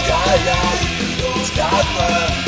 Skyline, Skyline